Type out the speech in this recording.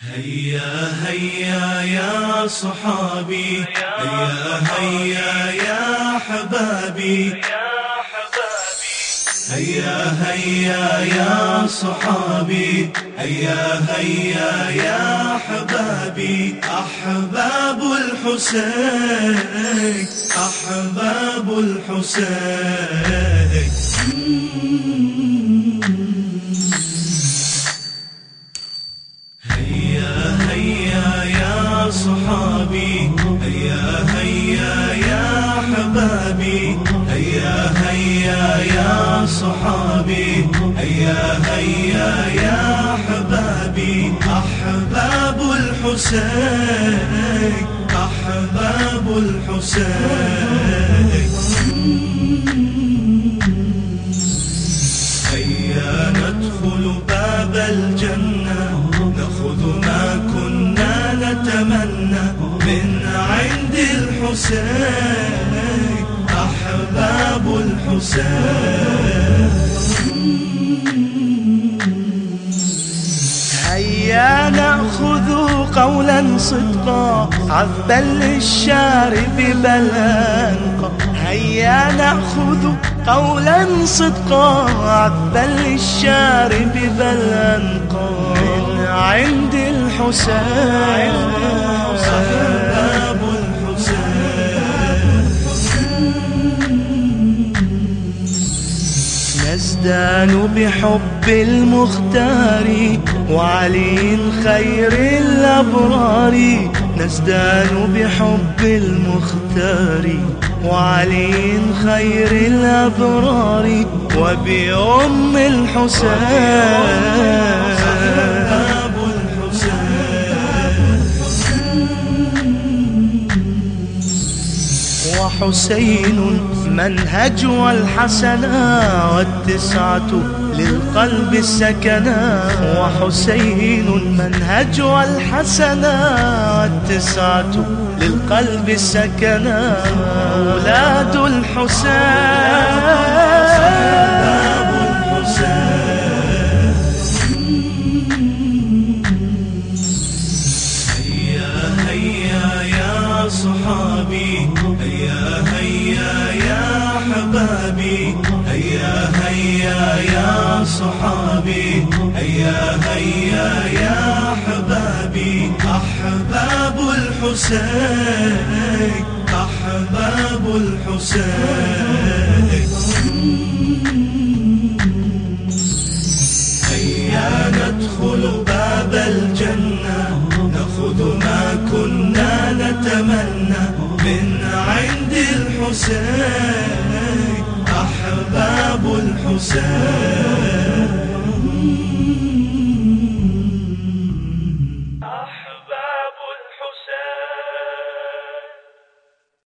هيا هيا يا صحابي هيا هيا يا أحبابي. هيا هيا يا صحابي هيا هيا يا أحبابي. أحباب الحسين أحباب الحسين. هيا هيا يا صحابي هيا هيا يا حبابي أحباب الحسين أحباب الحسين. هيا ندخل باب الجنة نأخذ ما كنا نتمنى من عند الحسين. أحباب الحسين. هيا نأخذ قولا صدقا عذبا للشارب بل أنقى هيا نأخذ قولا صدقا عذبا للشارب بل أنقى من عند الحسين. نزدان بحب المختار وعلي خير الأبرار. نزدان بحب المختار وعلي خير الأبرار. وبأم الحسين. وحسين منهج والحسنا والتسعة للقلب السكنا وحسين منهج والحسنا والتسعة للقلب السكنا أولاد الحسين. أحباب يا حبابي هيا هيا يا صحابي. هيا هيا يا حبابي أحباب الحسين أحباب الحسين. هيا ندخل باب الجنة. نأخذ ما كنا نتمنى من عند الحسين. أحباب الحسين